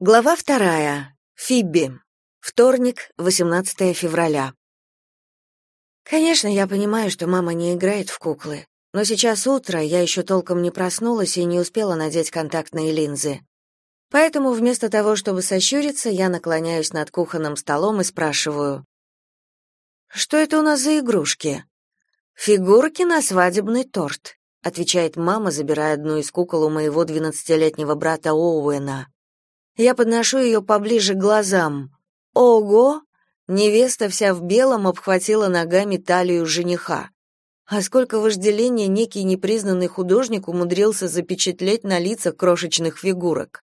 Глава вторая. Фибби. Вторник, 18 февраля. Конечно, я понимаю, что мама не играет в куклы, но сейчас утро, я еще толком не проснулась и не успела надеть контактные линзы. Поэтому вместо того, чтобы сощуриться, я наклоняюсь над кухонным столом и спрашиваю: "Что это у нас за игрушки?" "Фигурки на свадебный торт", отвечает мама, забирая одну из кукол у моего двенадцатилетнего брата Оуэна. Я подношу ее поближе к глазам. Ого! Невеста вся в белом обхватила ногами талию жениха. А сколько вожделения некий непризнанный художник умудрился запечатлеть на лицах крошечных фигурок.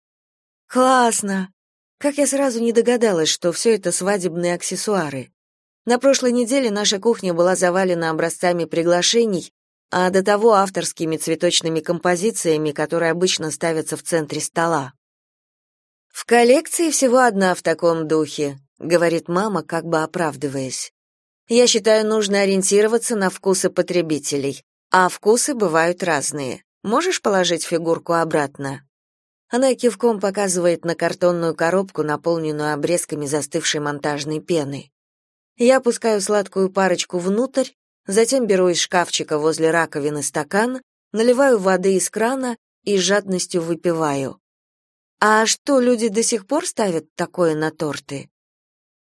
Классно! Как я сразу не догадалась, что все это свадебные аксессуары. На прошлой неделе наша кухня была завалена образцами приглашений, а до того авторскими цветочными композициями, которые обычно ставятся в центре стола. В коллекции всего одна в таком духе, говорит мама, как бы оправдываясь. Я считаю, нужно ориентироваться на вкусы потребителей, а вкусы бывают разные. Можешь положить фигурку обратно? Она кивком показывает на картонную коробку, наполненную обрезками застывшей монтажной пены. Я опускаю сладкую парочку внутрь, затем беру из шкафчика возле раковины стакан, наливаю воды из крана и с жадностью выпиваю. А что, люди до сих пор ставят такое на торты?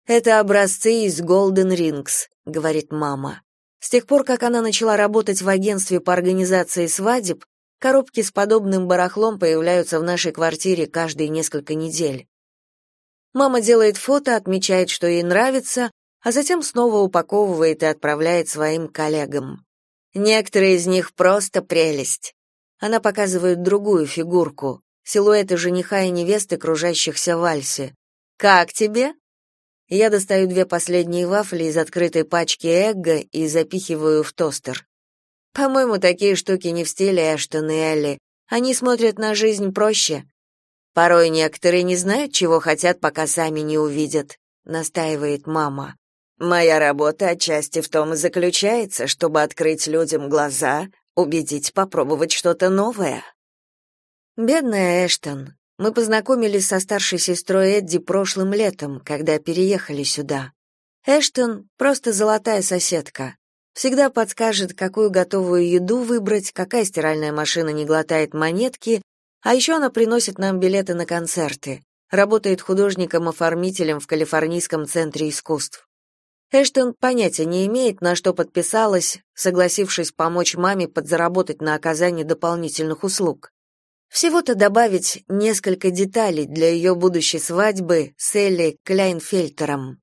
Это образцы из Golden Rings, говорит мама. С тех пор, как она начала работать в агентстве по организации свадеб, коробки с подобным барахлом появляются в нашей квартире каждые несколько недель. Мама делает фото, отмечает, что ей нравится, а затем снова упаковывает и отправляет своим коллегам. Некоторые из них просто прелесть. Она показывает другую фигурку силуэты жениха и невесты, кружащихся в вальсе. «Как тебе?» Я достаю две последние вафли из открытой пачки Эгга и запихиваю в тостер. По-моему, такие штуки не в стиле Эштон и Элли. Они смотрят на жизнь проще. Порой некоторые не знают, чего хотят, пока сами не увидят, настаивает мама. Моя работа отчасти в том и заключается, чтобы открыть людям глаза, убедить попробовать что-то новое. Бедная Эштон. Мы познакомились со старшей сестрой Эдди прошлым летом, когда переехали сюда. Эштон просто золотая соседка. Всегда подскажет, какую готовую еду выбрать, какая стиральная машина не глотает монетки, а еще она приносит нам билеты на концерты. Работает художником-оформителем в Калифорнийском центре искусств. Эштон понятия не имеет, на что подписалась, согласившись помочь маме подзаработать на оказание дополнительных услуг. Всего-то добавить несколько деталей для ее будущей свадьбы с Элли Кляйнфельтером.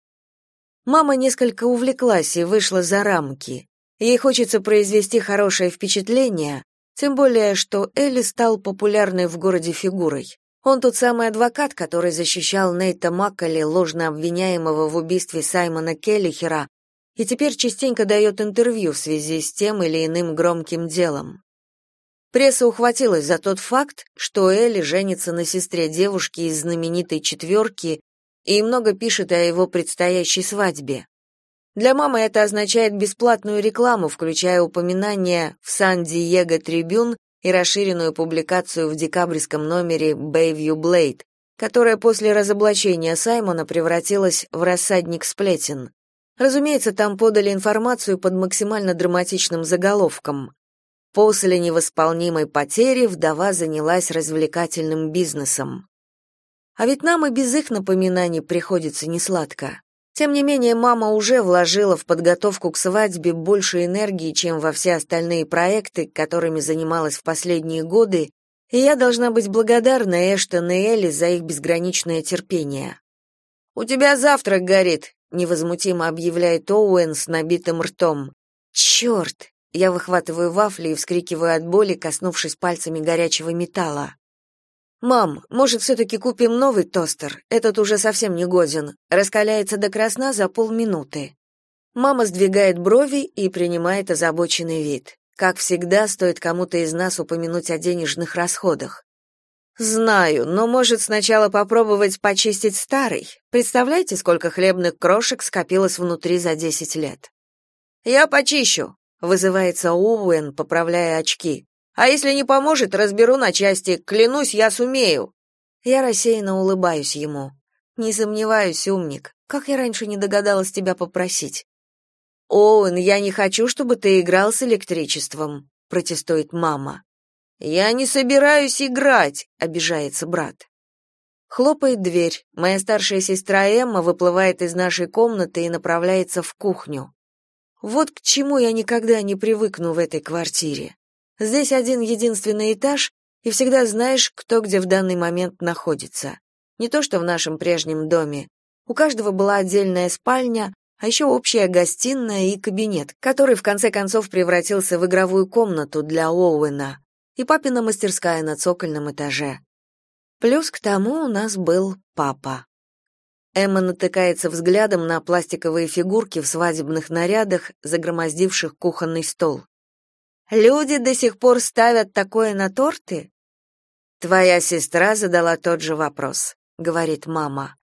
Мама несколько увлеклась и вышла за рамки. Ей хочется произвести хорошее впечатление, тем более, что Элли стал популярной в городе фигурой. Он тот самый адвокат, который защищал Нейта Макколи, ложно обвиняемого в убийстве Саймона Келлихера, и теперь частенько дает интервью в связи с тем или иным громким делом. Пресса ухватилась за тот факт, что Элли женится на сестре девушки из знаменитой четверки и много пишет о его предстоящей свадьбе. Для мамы это означает бесплатную рекламу, включая упоминания в Сан-Диего Трибюн и расширенную публикацию в декабрьском номере Bayview Blade, которая после разоблачения Саймона превратилась в рассадник сплетен. Разумеется, там подали информацию под максимально драматичным заголовком. После невосполнимой потери вдова занялась развлекательным бизнесом. А ведь нам и без их напоминаний приходится несладко. Тем не менее, мама уже вложила в подготовку к свадьбе больше энергии, чем во все остальные проекты, которыми занималась в последние годы, и я должна быть благодарна Эштон и Элли за их безграничное терпение. «У тебя завтрак горит», — невозмутимо объявляет Оуэн с набитым ртом. «Черт!» Я выхватываю вафли и вскрикиваю от боли, коснувшись пальцами горячего металла. «Мам, может, все-таки купим новый тостер? Этот уже совсем не годен. Раскаляется до красна за полминуты». Мама сдвигает брови и принимает озабоченный вид. Как всегда, стоит кому-то из нас упомянуть о денежных расходах. Знаю, но может сначала попробовать почистить старый. Представляете, сколько хлебных крошек скопилось внутри за десять лет? Я почищу, вызывается Оуэн, поправляя очки. А если не поможет, разберу на части. Клянусь, я сумею. Я рассеянно улыбаюсь ему. Не сомневаюсь, умник. Как я раньше не догадалась тебя попросить? Оуэн, я не хочу, чтобы ты играл с электричеством, протестует мама. Я не собираюсь играть, обижается брат. Хлопает дверь. Моя старшая сестра Эмма выплывает из нашей комнаты и направляется в кухню. Вот к чему я никогда не привыкну в этой квартире. Здесь один единственный этаж, и всегда знаешь, кто где в данный момент находится. Не то что в нашем прежнем доме. У каждого была отдельная спальня, а еще общая гостиная и кабинет, который в конце концов превратился в игровую комнату для Оуэна, и папина мастерская на цокольном этаже. Плюс к тому у нас был папа. Эмма натыкается взглядом на пластиковые фигурки в свадебных нарядах, загромоздивших кухонный стол. «Люди до сих пор ставят такое на торты?» «Твоя сестра задала тот же вопрос», — говорит мама.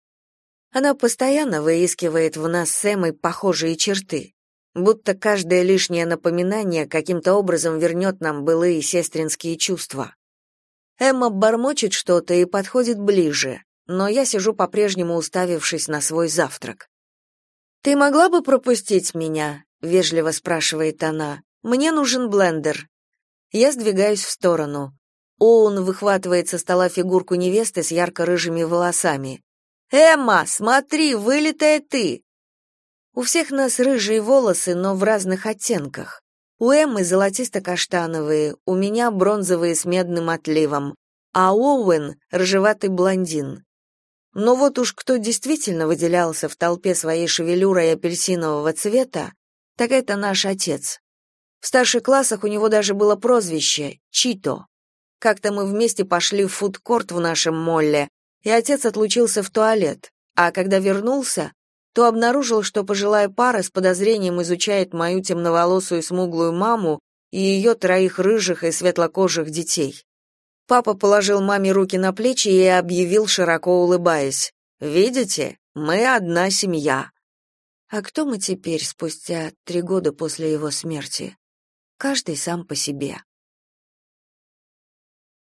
Она постоянно выискивает в нас с Эммой похожие черты, будто каждое лишнее напоминание каким-то образом вернет нам былые сестринские чувства. Эмма бормочет что-то и подходит ближе, но я сижу по-прежнему уставившись на свой завтрак. «Ты могла бы пропустить меня?» — вежливо спрашивает она. «Мне нужен блендер». Я сдвигаюсь в сторону. Оун выхватывает со стола фигурку невесты с ярко-рыжими волосами. «Эмма, смотри, вылитая ты!» У всех нас рыжие волосы, но в разных оттенках. У Эммы золотисто-каштановые, у меня бронзовые с медным отливом, а Оуэн — рыжеватый блондин. Но вот уж кто действительно выделялся в толпе своей шевелюрой апельсинового цвета, так это наш отец. В старших классах у него даже было прозвище — Чито. Как-то мы вместе пошли в фудкорт в нашем молле, и отец отлучился в туалет, а когда вернулся, то обнаружил, что пожилая пара с подозрением изучает мою темноволосую смуглую маму и ее троих рыжих и светлокожих детей. Папа положил маме руки на плечи и объявил, широко улыбаясь, «Видите, мы одна семья». А кто мы теперь, спустя три года после его смерти? Каждый сам по себе.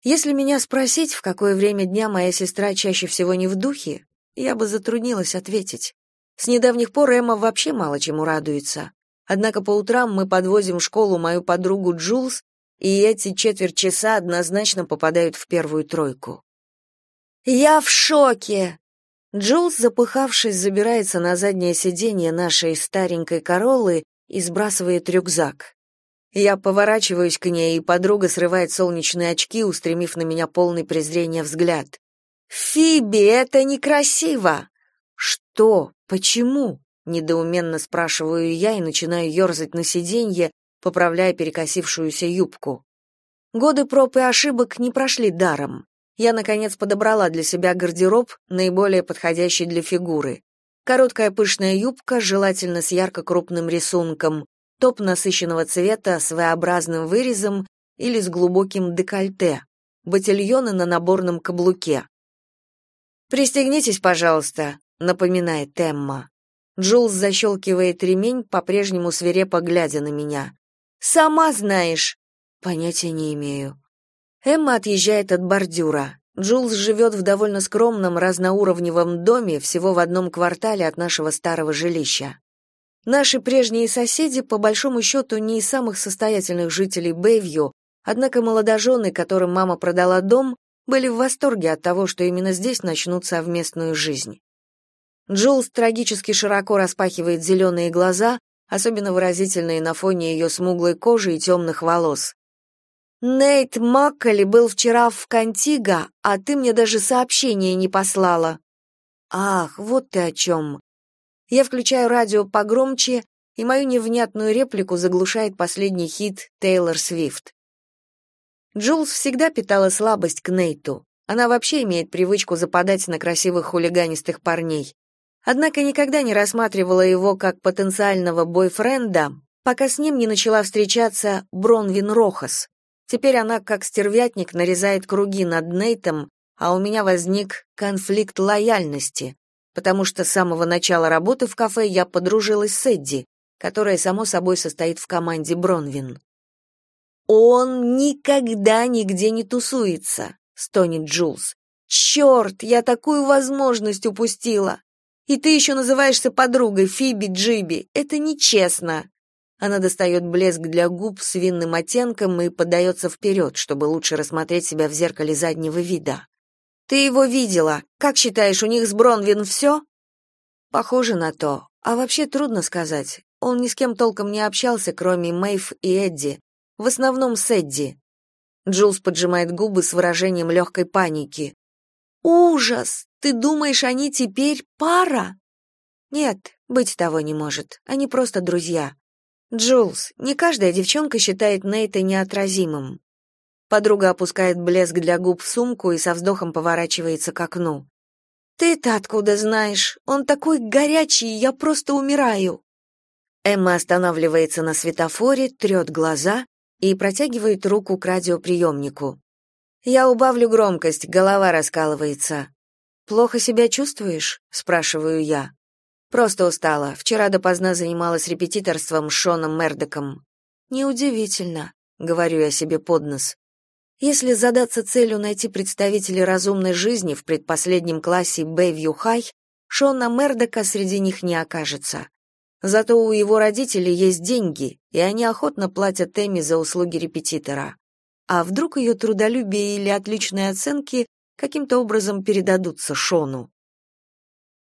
Если меня спросить, в какое время дня моя сестра чаще всего не в духе, я бы затруднилась ответить. С недавних пор Эмма вообще мало чему радуется. Однако по утрам мы подвозим в школу мою подругу Джулс, и эти четверть часа однозначно попадают в первую тройку. «Я в шоке!» Джулс, запыхавшись, забирается на заднее сиденье нашей старенькой королы и сбрасывает рюкзак. Я поворачиваюсь к ней, и подруга срывает солнечные очки, устремив на меня полный презрения взгляд. «Фиби, это некрасиво!» «Что? Почему?» — недоуменно спрашиваю я и начинаю ерзать на сиденье, поправляя перекосившуюся юбку. Годы проб и ошибок не прошли даром. Я, наконец, подобрала для себя гардероб, наиболее подходящий для фигуры. Короткая пышная юбка, желательно с ярко-крупным рисунком, топ насыщенного цвета с V-образным вырезом или с глубоким декольте, ботильоны на наборном каблуке. «Пристегнитесь, пожалуйста», напоминает Эмма. Джулс защелкивает ремень, по-прежнему свирепо глядя на меня. Сама знаешь. Понятия не имею. Эмма отъезжает от бордюра. Джулс живет в довольно скромном разноуровневом доме всего в одном квартале от нашего старого жилища. Наши прежние соседи, по большому счету, не из самых состоятельных жителей Бэйвью, однако молодожены, которым мама продала дом, были в восторге от того, что именно здесь начнут совместную жизнь. Джулс трагически широко распахивает зеленые глаза, особенно выразительные на фоне ее смуглой кожи и темных волос. «Нейт Макколи был вчера в Кантиго, а ты мне даже сообщение не послала». «Ах, вот ты о чем». Я включаю радио погромче, и мою невнятную реплику заглушает последний хит Тейлор Свифт. Джулс всегда питала слабость к Нейту. Она вообще имеет привычку западать на красивых хулиганистых парней однако никогда не рассматривала его как потенциального бойфренда, пока с ним не начала встречаться Бронвин Рохас. Теперь она, как стервятник, нарезает круги над Нейтом, а у меня возник конфликт лояльности, потому что с самого начала работы в кафе я подружилась с Эдди, которая, само собой, состоит в команде Бронвин. «Он никогда нигде не тусуется», — стонет Джулс. Черт, я такую возможность упустила. И ты еще называешься подругой Фиби Джиби. Это нечестно. Она достает блеск для губ с винным оттенком и подается вперед, чтобы лучше рассмотреть себя в зеркале заднего вида. Ты его видела. Как считаешь, у них с Бронвин все?» Похоже на то. А вообще трудно сказать. Он ни с кем толком не общался, кроме Мэйв и Эдди. В основном с Эдди. Джулс поджимает губы с выражением легкой паники. «Ужас! Ты думаешь, они теперь пара?» «Нет, быть того не может. Они просто друзья. Джулс, не каждая девчонка считает Нейта неотразимым. Подруга опускает блеск для губ в сумку и со вздохом поворачивается к окну. Ты-то откуда знаешь? Он такой горячий, я просто умираю. Эмма останавливается на светофоре, трет глаза и протягивает руку к радиоприемнику. Я убавлю громкость, голова раскалывается. Плохо себя чувствуешь? спрашиваю я. Просто устала. Вчера допоздна занималась репетиторством с Шоном Мердоком. Неудивительно, говорю я себе под нос. Если задаться целью найти представителей разумной жизни в предпоследнем классе Бэйвью Хай, Шона Мердока среди них не окажется. Зато у его родителей есть деньги, и они охотно платят Эми за услуги репетитора. А вдруг ее трудолюбие или отличные оценки каким-то образом передадутся Шону?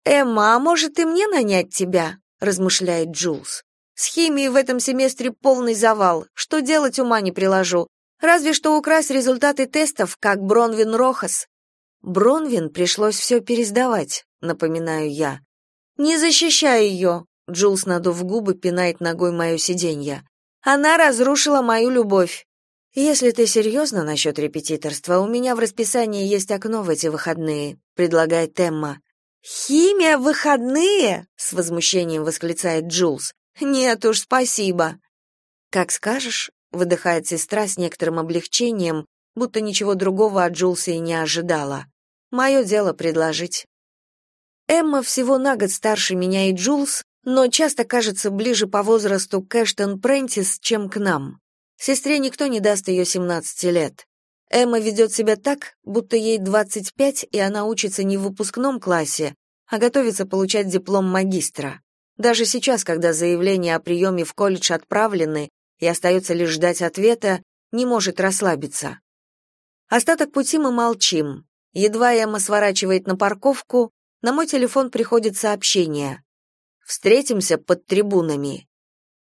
«Эмма, а может и мне нанять тебя?» — размышляет Джулс. «С химией в этом семестре полный завал. Что делать, ума не приложу. Разве что украсть результаты тестов, как Бронвин Рохас. Бронвин пришлось все пересдавать, напоминаю я. Не защищай ее!» Джулс, надув губы, пинает ногой мое сиденье. Она разрушила мою любовь. Если ты серьезно насчет репетиторства, у меня в расписании есть окно в эти выходные, предлагает Эмма. Химия в выходные? с возмущением восклицает Джулс. Нет уж, спасибо. Как скажешь, выдыхает сестра с некоторым облегчением, будто ничего другого от Джулса и не ожидала. Мое дело предложить. Эмма всего на год старше меня и Джулс, но часто кажется ближе по возрасту к Эштон Прентис, чем к нам. Сестре никто не даст ее 17 лет. Эмма ведет себя так, будто ей 25, и она учится не в выпускном классе, а готовится получать диплом магистра. Даже сейчас, когда заявления о приеме в колледж отправлены, и остается лишь ждать ответа, не может расслабиться. Остаток пути мы молчим. Едва Эмма сворачивает на парковку, на мой телефон приходит сообщение. «Встретимся под трибунами».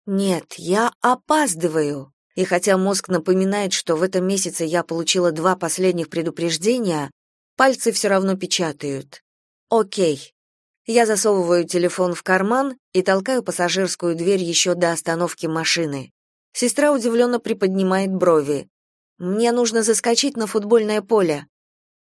Нет, я опаздываю. И хотя мозг напоминает, что в этом месяце я получила два последних предупреждения, пальцы все равно печатают. Окей. Я засовываю телефон в карман и толкаю пассажирскую дверь еще до остановки машины. Сестра удивленно приподнимает брови. Мне нужно заскочить на футбольное поле.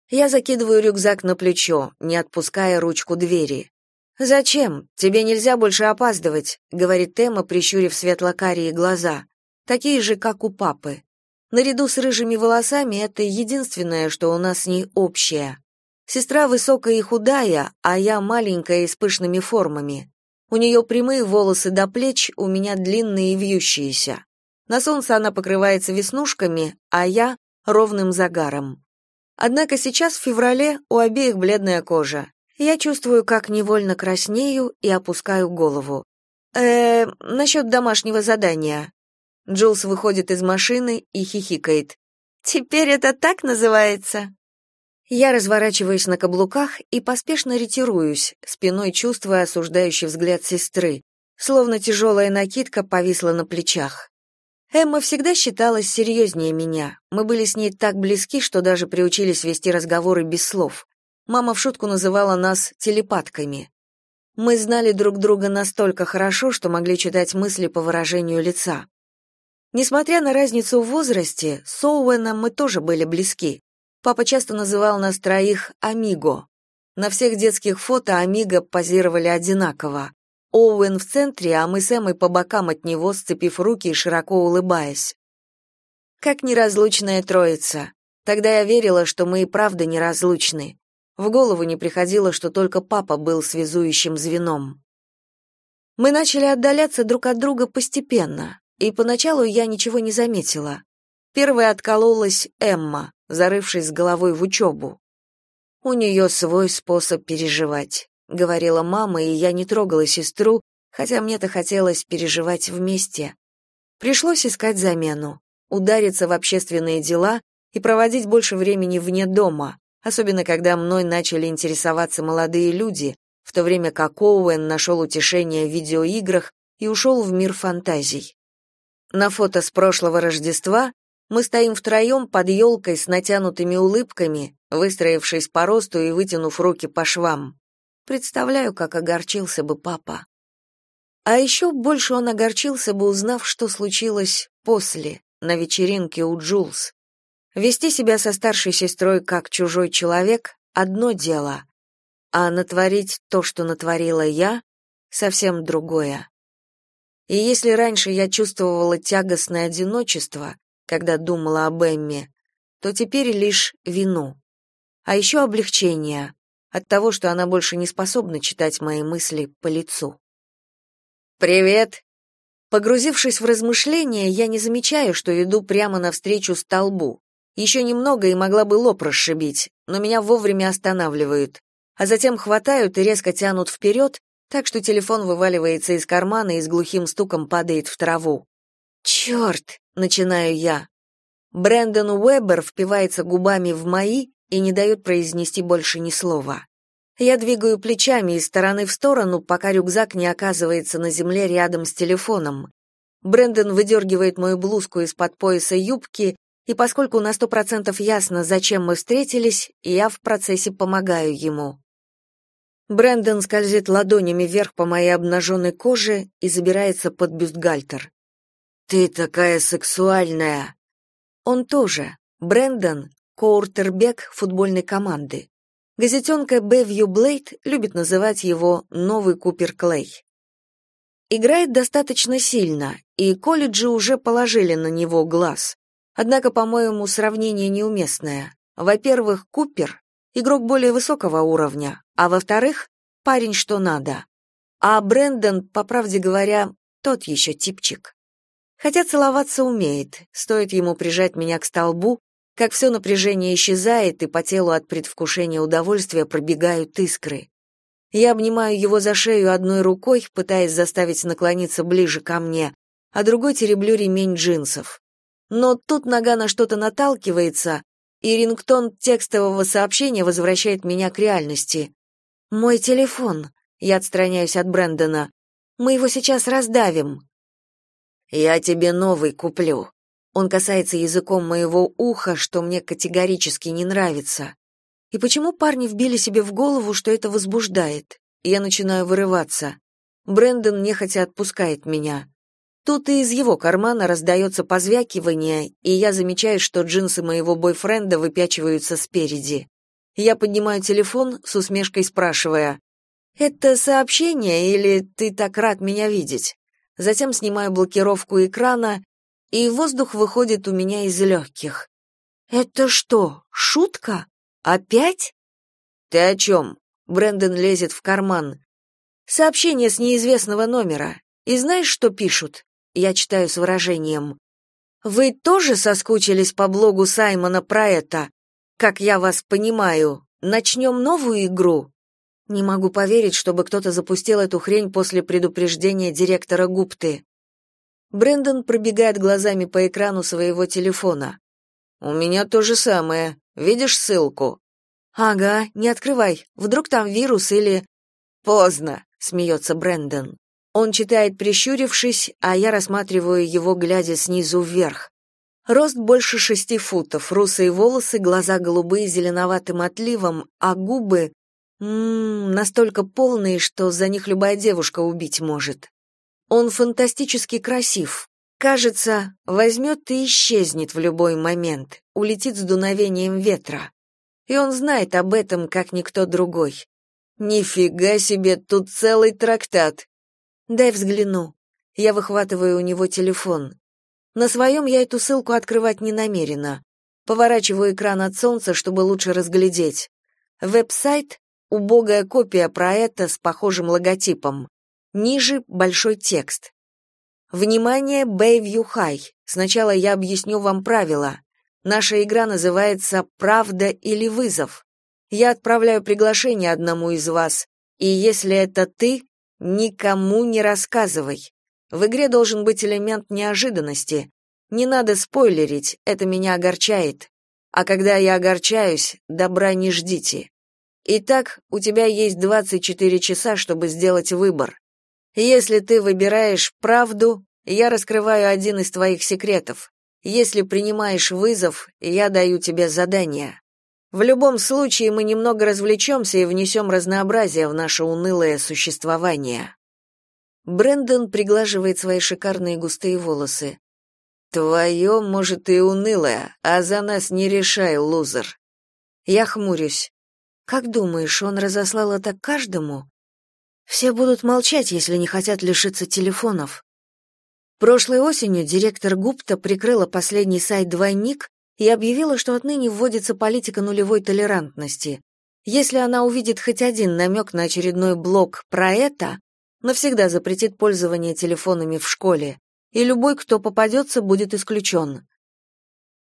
Я закидываю рюкзак на плечо, не отпуская ручку двери. Зачем? Тебе нельзя больше опаздывать, говорит Тема, прищурив светло-карие глаза, такие же, как у папы. Наряду с рыжими волосами это единственное, что у нас с ней общее. Сестра высокая и худая, а я маленькая и с пышными формами. У нее прямые волосы до плеч, у меня длинные и вьющиеся. На солнце она покрывается веснушками, а я — ровным загаром. Однако сейчас, в феврале, у обеих бледная кожа. Я чувствую, как невольно краснею и опускаю голову. э насчет домашнего задания. Джулс выходит из машины и хихикает. «Теперь это так называется?» Я разворачиваюсь на каблуках и поспешно ретируюсь, спиной чувствуя осуждающий взгляд сестры, словно тяжелая накидка повисла на плечах. Эмма всегда считалась серьезнее меня. Мы были с ней так близки, что даже приучились вести разговоры без слов. Мама в шутку называла нас телепатками. Мы знали друг друга настолько хорошо, что могли читать мысли по выражению лица. Несмотря на разницу в возрасте, с Оуэном мы тоже были близки. Папа часто называл нас троих «Амиго». На всех детских фото Амиго позировали одинаково. Оуэн в центре, а мы с Эммой по бокам от него, сцепив руки и широко улыбаясь. Как неразлучная троица. Тогда я верила, что мы и правда неразлучны. В голову не приходило, что только папа был связующим звеном. Мы начали отдаляться друг от друга постепенно, и поначалу я ничего не заметила. Первой откололась Эмма зарывшись головой в учебу. У нее свой способ переживать, говорила мама, и я не трогала сестру, хотя мне-то хотелось переживать вместе. Пришлось искать замену, удариться в общественные дела и проводить больше времени вне дома, особенно когда мной начали интересоваться молодые люди, в то время как Оуэн нашел утешение в видеоиграх и ушел в мир фантазий. На фото с прошлого Рождества мы стоим втроем под елкой с натянутыми улыбками, выстроившись по росту и вытянув руки по швам. Представляю, как огорчился бы папа. А еще больше он огорчился бы, узнав, что случилось после, на вечеринке у Джулс. Вести себя со старшей сестрой как чужой человек — одно дело, а натворить то, что натворила я, совсем другое. И если раньше я чувствовала тягостное одиночество, когда думала об Эмме, то теперь лишь вину. А еще облегчение от того, что она больше не способна читать мои мысли по лицу. «Привет!» Погрузившись в размышления, я не замечаю, что иду прямо навстречу столбу. Еще немного и могла бы лоб расшибить, но меня вовремя останавливают, а затем хватают и резко тянут вперед, так что телефон вываливается из кармана и с глухим стуком падает в траву. «Черт!» — начинаю я. Брэндон Уэббер впивается губами в мои и не дает произнести больше ни слова. Я двигаю плечами из стороны в сторону, пока рюкзак не оказывается на земле рядом с телефоном. Брэндон выдергивает мою блузку из-под пояса юбки, и поскольку на сто процентов ясно, зачем мы встретились, я в процессе помогаю ему. Брэндон скользит ладонями вверх по моей обнаженной коже и забирается под бюстгальтер. «Ты такая сексуальная!» Он тоже. Брэндон — коуртербек футбольной команды. Газетенка Бэвью Блейд любит называть его «Новый Купер Клей». Играет достаточно сильно, и колледжи уже положили на него глаз. Однако, по-моему, сравнение неуместное. Во-первых, Купер — игрок более высокого уровня, а во-вторых, парень что надо. А Брэндон, по правде говоря, тот еще типчик. Хотя целоваться умеет, стоит ему прижать меня к столбу, как все напряжение исчезает, и по телу от предвкушения удовольствия пробегают искры. Я обнимаю его за шею одной рукой, пытаясь заставить наклониться ближе ко мне, а другой тереблю ремень джинсов. Но тут нога на что-то наталкивается, и рингтон текстового сообщения возвращает меня к реальности. «Мой телефон», — я отстраняюсь от Брэндона. «Мы его сейчас раздавим». «Я тебе новый куплю», он касается языком моего уха, что мне категорически не нравится. И почему парни вбили себе в голову, что это возбуждает? Я начинаю вырываться. Брэндон нехотя отпускает меня. Тут и из его кармана раздается позвякивание, и я замечаю, что джинсы моего бойфренда выпячиваются спереди. Я поднимаю телефон, с усмешкой спрашивая, «Это сообщение или ты так рад меня видеть?» Затем снимаю блокировку экрана и воздух выходит у меня из легких. «Это что, шутка? Опять?» «Ты о чем?» Брэндон лезет в карман. «Сообщение с неизвестного номера. И знаешь, что пишут?» Я читаю с выражением. «Вы тоже соскучились по блогу Саймона про это? Как я вас понимаю, начнем новую игру?» Не могу поверить, чтобы кто-то запустил эту хрень после предупреждения директора Гупты. Брендон пробегает глазами по экрану своего телефона. У меня то же самое. Видишь ссылку? Ага, не открывай. Вдруг там вирус или Поздно, смеется Брендон. Он читает прищурившись, а я рассматриваю его, глядя снизу вверх. Рост больше шести футов, русые волосы, глаза голубые зеленоватым отливом, а губы м -м, настолько полные, что за них любая девушка убить может. Он фантастически красив. Кажется, возьмет и исчезнет в любой момент, улетит с дуновением ветра. И он знает об этом, как никто другой. Нифига себе, тут целый трактат. Дай взгляну. Я выхватываю у него телефон. На своем я эту ссылку открывать не намерена. Поворачиваю экран от солнца, чтобы лучше разглядеть. Веб-сайт — убогая копия проекта с похожим логотипом. Ниже большой текст. Внимание, Bayview High. Сначала я объясню вам правила. Наша игра называется «Правда или вызов». Я отправляю приглашение одному из вас, и если это ты, никому не рассказывай. В игре должен быть элемент неожиданности. Не надо спойлерить, это меня огорчает. А когда я огорчаюсь, добра не ждите. Итак, у тебя есть 24 часа, чтобы сделать выбор. Если ты выбираешь правду, я раскрываю один из твоих секретов. Если принимаешь вызов, я даю тебе задание. В любом случае мы немного развлечемся и внесем разнообразие в наше унылое существование. Брэндон приглаживает свои шикарные густые волосы. Твое, может, и унылое, а за нас не решай, лузер. Я хмурюсь. Как думаешь, он разослал это каждому? Все будут молчать, если не хотят лишиться телефонов. Прошлой осенью директор Гупта прикрыла последний сайт «Двойник» и объявила, что отныне вводится политика нулевой толерантности. Если она увидит хоть один намек на очередной блог про это, навсегда запретит пользование телефонами в школе, и любой, кто попадется, будет исключен.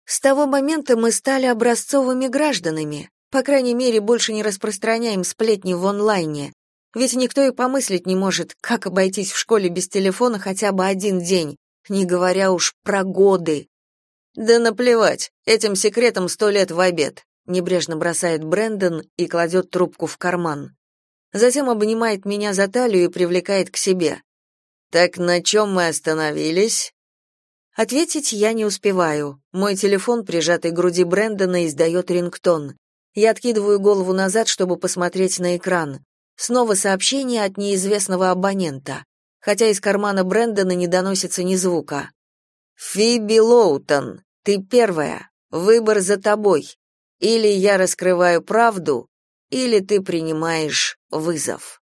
С того момента мы стали образцовыми гражданами, по крайней мере, больше не распространяем сплетни в онлайне, ведь никто и помыслить не может, как обойтись в школе без телефона хотя бы один день, не говоря уж про годы. Да наплевать, этим секретом сто лет в обед, небрежно бросает Брэндон и кладет трубку в карман. Затем обнимает меня за талию и привлекает к себе. Так на чем мы остановились? Ответить я не успеваю. Мой телефон, прижатый к груди Брэндона, издает рингтон. Я откидываю голову назад, чтобы посмотреть на экран. Снова сообщение от неизвестного абонента, хотя из кармана Брэндона не доносится ни звука. «Фиби Лоутон, ты первая. Выбор за тобой. Или я раскрываю правду, или ты принимаешь вызов».